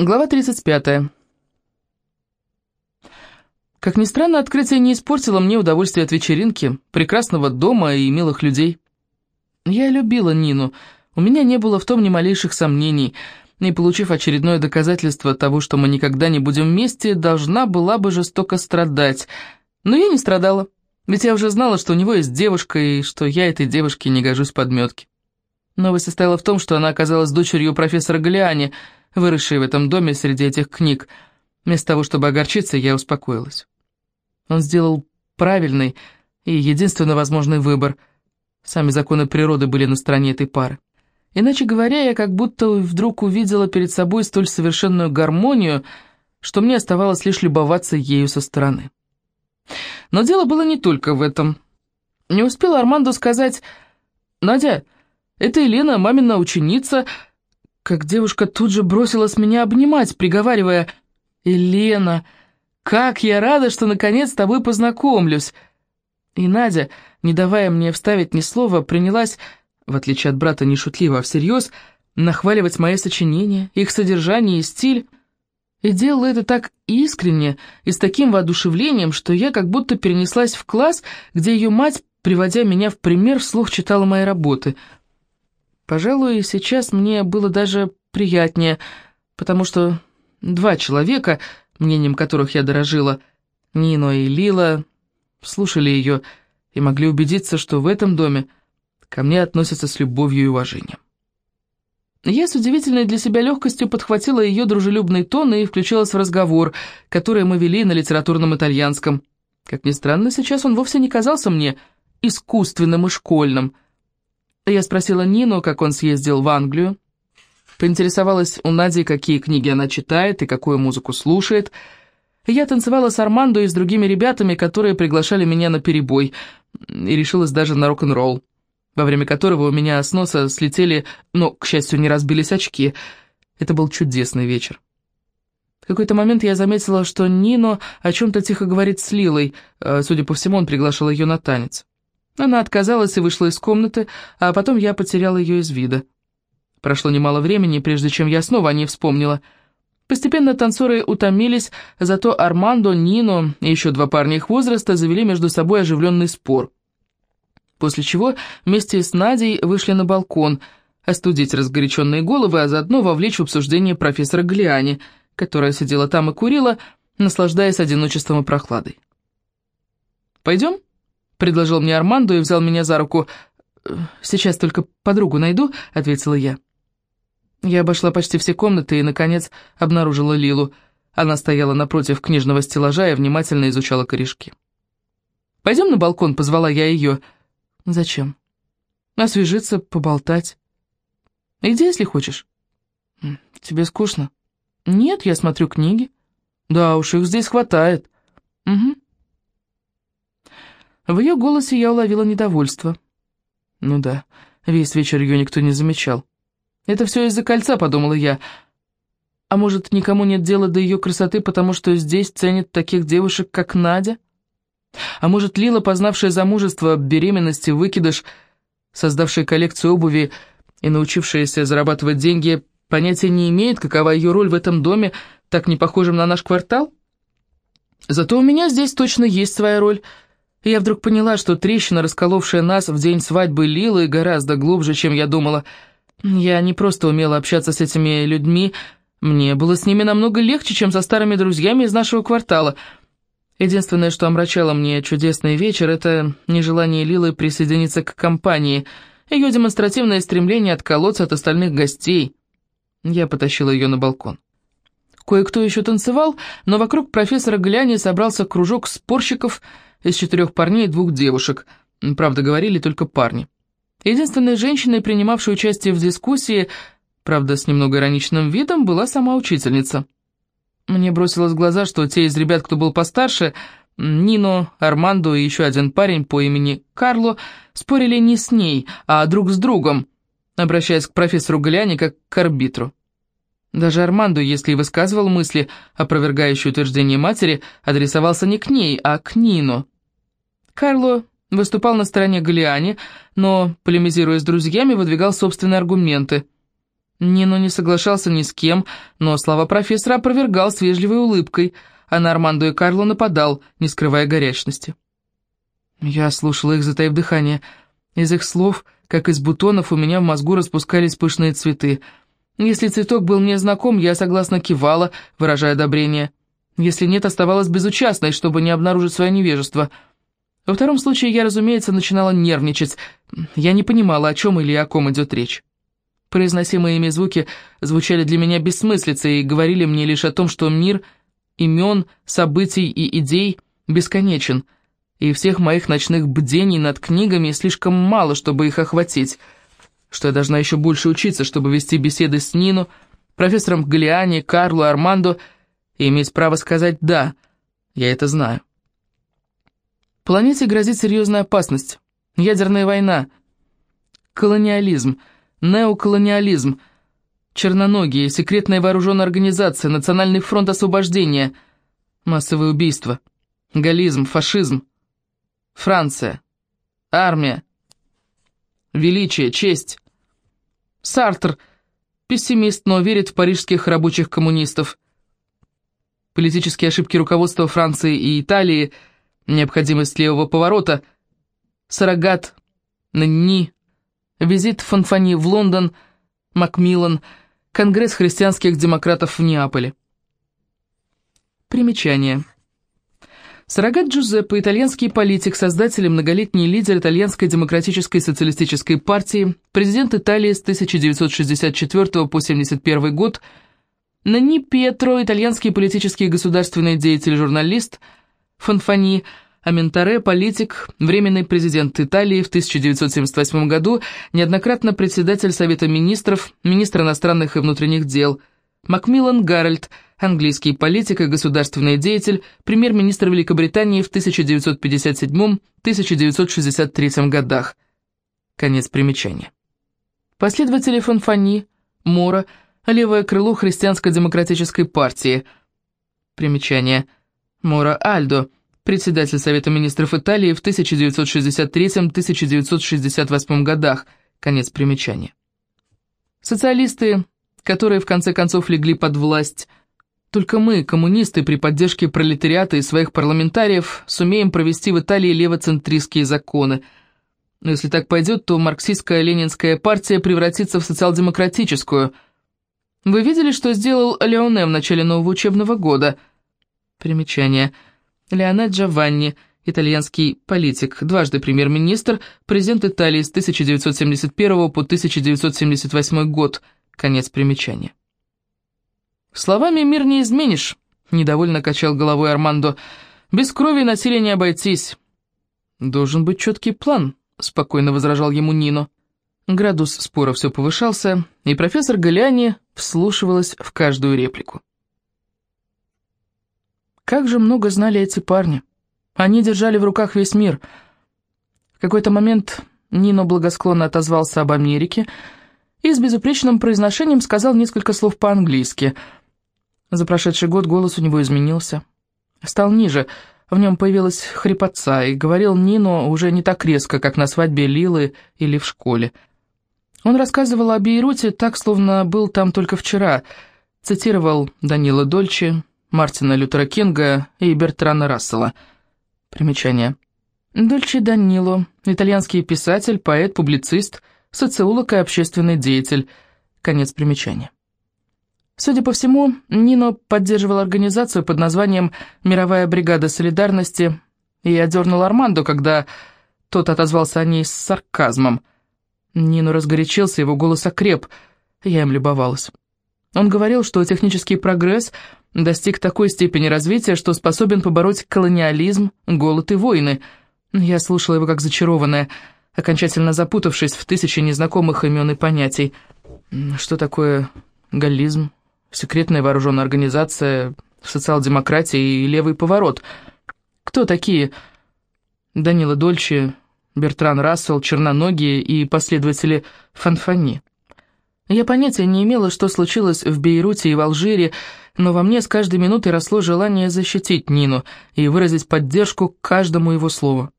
Глава 35. Как ни странно, открытие не испортило мне удовольствие от вечеринки, прекрасного дома и милых людей. Я любила Нину, у меня не было в том ни малейших сомнений, и, получив очередное доказательство того, что мы никогда не будем вместе, должна была бы жестоко страдать. Но я не страдала, ведь я уже знала, что у него есть девушка, и что я этой девушке не гожусь подметки. Новость состояла в том, что она оказалась дочерью профессора Галиани — выросшей в этом доме среди этих книг. Вместо того, чтобы огорчиться, я успокоилась. Он сделал правильный и единственно возможный выбор. Сами законы природы были на стороне этой пары. Иначе говоря, я как будто вдруг увидела перед собой столь совершенную гармонию, что мне оставалось лишь любоваться ею со стороны. Но дело было не только в этом. Не успел Армандо сказать «Надя, это Елена, мамина ученица», как девушка тут же бросилась меня обнимать, приговаривая «Елена, как я рада, что наконец с тобой познакомлюсь!» И Надя, не давая мне вставить ни слова, принялась, в отличие от брата не шутливо, а всерьез, нахваливать мои сочинения, их содержание и стиль. И делала это так искренне и с таким воодушевлением, что я как будто перенеслась в класс, где ее мать, приводя меня в пример, вслух читала мои работы — Пожалуй, сейчас мне было даже приятнее, потому что два человека, мнением которых я дорожила, Нино и Лила, слушали ее и могли убедиться, что в этом доме ко мне относятся с любовью и уважением. Я с удивительной для себя легкостью подхватила ее дружелюбный тон и включилась в разговор, который мы вели на литературном итальянском. Как ни странно, сейчас он вовсе не казался мне искусственным и школьным – я спросила Нину, как он съездил в Англию. Поинтересовалась у Нади, какие книги она читает и какую музыку слушает. Я танцевала с Армандо и с другими ребятами, которые приглашали меня на перебой, и решилась даже на рок-н-ролл, во время которого у меня с носа слетели, но, к счастью, не разбились очки. Это был чудесный вечер. В какой-то момент я заметила, что Нино о чем-то тихо говорит с Лилой, э, судя по всему, он приглашал ее на танец. Она отказалась и вышла из комнаты, а потом я потерял ее из вида. Прошло немало времени, прежде чем я снова о ней вспомнила. Постепенно танцоры утомились, зато Армандо, Нино и еще два парня их возраста завели между собой оживленный спор. После чего вместе с Надей вышли на балкон, остудить разгоряченные головы, а заодно вовлечь в обсуждение профессора Глиани, которая сидела там и курила, наслаждаясь одиночеством и прохладой. «Пойдем?» Предложил мне Армандо и взял меня за руку. «Сейчас только подругу найду», — ответила я. Я обошла почти все комнаты и, наконец, обнаружила Лилу. Она стояла напротив книжного стеллажа и внимательно изучала корешки. «Пойдем на балкон», — позвала я ее. «Зачем?» «Освежиться, поболтать». «Иди, если хочешь». «Тебе скучно?» «Нет, я смотрю книги». «Да уж, их здесь хватает». «Угу». В ее голосе я уловила недовольство. Ну да, весь вечер ее никто не замечал. Это все из-за кольца, подумала я. А может, никому нет дела до ее красоты, потому что здесь ценят таких девушек, как Надя? А может, Лила, познавшая замужество, беременности, выкидыш, создавшая коллекцию обуви и научившаяся зарабатывать деньги, понятия не имеет, какова ее роль в этом доме, так не похожем на наш квартал? Зато у меня здесь точно есть своя роль — я вдруг поняла, что трещина, расколовшая нас в день свадьбы Лилы, гораздо глубже, чем я думала. Я не просто умела общаться с этими людьми, мне было с ними намного легче, чем со старыми друзьями из нашего квартала. Единственное, что омрачало мне чудесный вечер, это нежелание Лилы присоединиться к компании, ее демонстративное стремление отколоться от остальных гостей. Я потащила ее на балкон. Кое-кто еще танцевал, но вокруг профессора Гляни собрался кружок спорщиков — из четырех парней и двух девушек. Правда, говорили только парни. Единственной женщиной, принимавшей участие в дискуссии, правда, с немного ироничным видом, была сама учительница. Мне бросилось в глаза, что те из ребят, кто был постарше, Нино, Армандо и еще один парень по имени Карло, спорили не с ней, а друг с другом, обращаясь к профессору Галяне как к арбитру. Даже Армандо, если и высказывал мысли, опровергающие утверждение матери, адресовался не к ней, а к Нино. Карло выступал на стороне Галиани, но, полемизируя с друзьями, выдвигал собственные аргументы. Нино не соглашался ни с кем, но слова профессора опровергал с вежливой улыбкой, а на Армандо и Карло нападал, не скрывая горячности. Я слушала их, затаив дыхание. Из их слов, как из бутонов, у меня в мозгу распускались пышные цветы. Если цветок был мне знаком, я согласно кивала, выражая одобрение. Если нет, оставалась безучастной, чтобы не обнаружить свое невежество. Во втором случае я, разумеется, начинала нервничать. Я не понимала, о чем или о ком идет речь. Произносимые ими звуки звучали для меня бессмыслицей и говорили мне лишь о том, что мир имен, событий и идей бесконечен — и всех моих ночных бдений над книгами слишком мало, чтобы их охватить, что я должна еще больше учиться, чтобы вести беседы с Нину, профессором Галиани, Карло, Армандо, и иметь право сказать «да», я это знаю. Планете грозит серьезная опасность, ядерная война, колониализм, неоколониализм, черноногие, секретная вооруженная организация, Национальный фронт освобождения, массовые убийства, галлизм, фашизм, Франция. Армия. Величие, честь. Сартр. Пессимист, но верит в парижских рабочих коммунистов. Политические ошибки руководства Франции и Италии, необходимость левого поворота, Сарагат, Нанни, визит Фанфани в Лондон, Макмиллан, Конгресс христианских демократов в Неаполе. Примечание. Сарагат Джузеппе, итальянский политик, создатель и многолетний лидер Итальянской демократической социалистической партии, президент Италии с 1964 по 1971 год, Нани Пьетро, итальянский политический и государственный деятель, журналист, Фанфани, Аментаре, политик, временный президент Италии в 1978 году, неоднократно председатель Совета министров, министр иностранных и внутренних дел, Макмиллан Гарольд – английский политик и государственный деятель, премьер-министр Великобритании в 1957-1963 годах. Конец примечания. Последователи Фанфани, Мора, левое крыло христианско-демократической партии. Примечание. Мора Альдо, председатель Совета министров Италии в 1963-1968 годах. Конец примечания. Социалисты, которые в конце концов легли под власть только мы, коммунисты, при поддержке пролетариата и своих парламентариев, сумеем провести в Италии левоцентристские законы. Но если так пойдет, то марксистская ленинская партия превратится в социал-демократическую. Вы видели, что сделал Леоне в начале нового учебного года? Примечание. Леоне Джованни, итальянский политик, дважды премьер-министр, президент Италии с 1971 по 1978 год. Конец примечания. «Словами мир не изменишь», — недовольно качал головой Армандо. «Без крови насилия не обойтись». «Должен быть четкий план», — спокойно возражал ему Нино. Градус спора все повышался, и профессор Галиани вслушивалась в каждую реплику. Как же много знали эти парни. Они держали в руках весь мир. В какой-то момент Нино благосклонно отозвался об Америке и с безупречным произношением сказал несколько слов по-английски — за прошедший год голос у него изменился. Стал ниже, в нем появилась хрипотца, и говорил Нино уже не так резко, как на свадьбе Лилы или в школе. Он рассказывал о Бейруте так, словно был там только вчера, цитировал Данила Дольче, Мартина Лютера Кинга и Бертрана Рассела. Примечание. Дольче Данило, итальянский писатель, поэт, публицист, социолог и общественный деятель. Конец примечания. Судя по всему, Нино поддерживал организацию под названием «Мировая бригада солидарности» и одернул Армандо, когда тот отозвался о ней с сарказмом. Нино разгорячился, его голос окреп, я им любовалась. Он говорил, что технический прогресс достиг такой степени развития, что способен побороть колониализм, голод и войны. Я слушала его как зачарованная, окончательно запутавшись в тысячи незнакомых имен и понятий. Что такое галлизм, секретная вооруженная организация, социал-демократия и левый поворот. Кто такие Данила Дольче, Бертран Рассел, Черноногие и последователи Фанфани? Я понятия не имела, что случилось в Бейруте и в Алжире, но во мне с каждой минутой росло желание защитить Нину и выразить поддержку каждому его слову.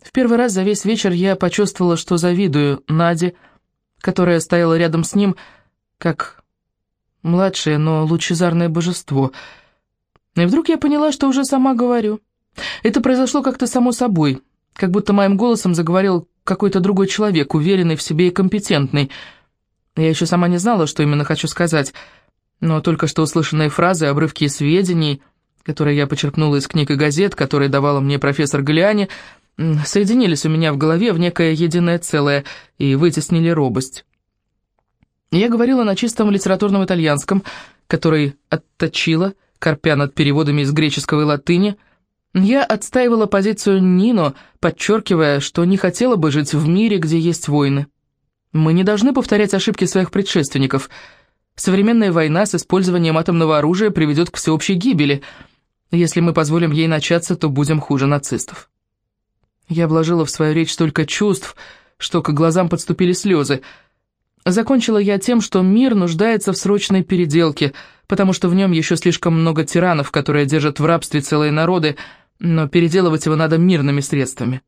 В первый раз за весь вечер я почувствовала, что завидую Наде, которая стояла рядом с ним, как младшее, но лучезарное божество. И вдруг я поняла, что уже сама говорю. Это произошло как-то само собой, как будто моим голосом заговорил какой-то другой человек, уверенный в себе и компетентный. Я еще сама не знала, что именно хочу сказать, но только что услышанные фразы, обрывки сведений, которые я почерпнула из книг и газет, которые давала мне профессор Галиани, соединились у меня в голове в некое единое целое и вытеснили робость. Я говорила на чистом литературном итальянском, который отточила, корпя над переводами из греческого и латыни. Я отстаивала позицию Нино, подчеркивая, что не хотела бы жить в мире, где есть войны. Мы не должны повторять ошибки своих предшественников. Современная война с использованием атомного оружия приведет к всеобщей гибели. Если мы позволим ей начаться, то будем хуже нацистов. Я вложила в свою речь столько чувств, что к глазам подступили слезы. Закончила я тем, что мир нуждается в срочной переделке, потому что в нем еще слишком много тиранов, которые держат в рабстве целые народы, но переделывать его надо мирными средствами.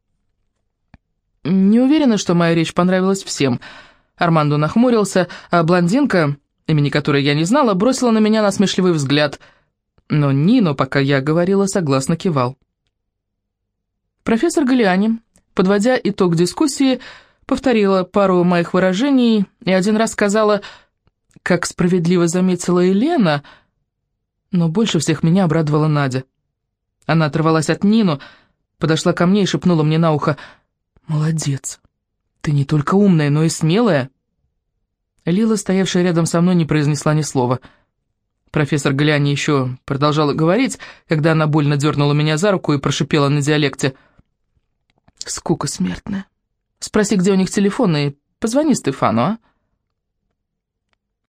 Не уверена, что моя речь понравилась всем. Армандо нахмурился, а блондинка, имени которой я не знала, бросила на меня насмешливый взгляд. Но Нино, пока я говорила, согласно кивал. Профессор Галиани, подводя итог дискуссии, повторила пару моих выражений и один раз сказала, как справедливо заметила Елена, но больше всех меня обрадовала Надя. Она оторвалась от Нину, подошла ко мне и шепнула мне на ухо, «Молодец, ты не только умная, но и смелая». Лила, стоявшая рядом со мной, не произнесла ни слова. Профессор Галяни еще продолжала говорить, когда она больно дернула меня за руку и прошипела на диалекте – Скука смертная. Спроси, где у них телефон, и позвони Стефану, а?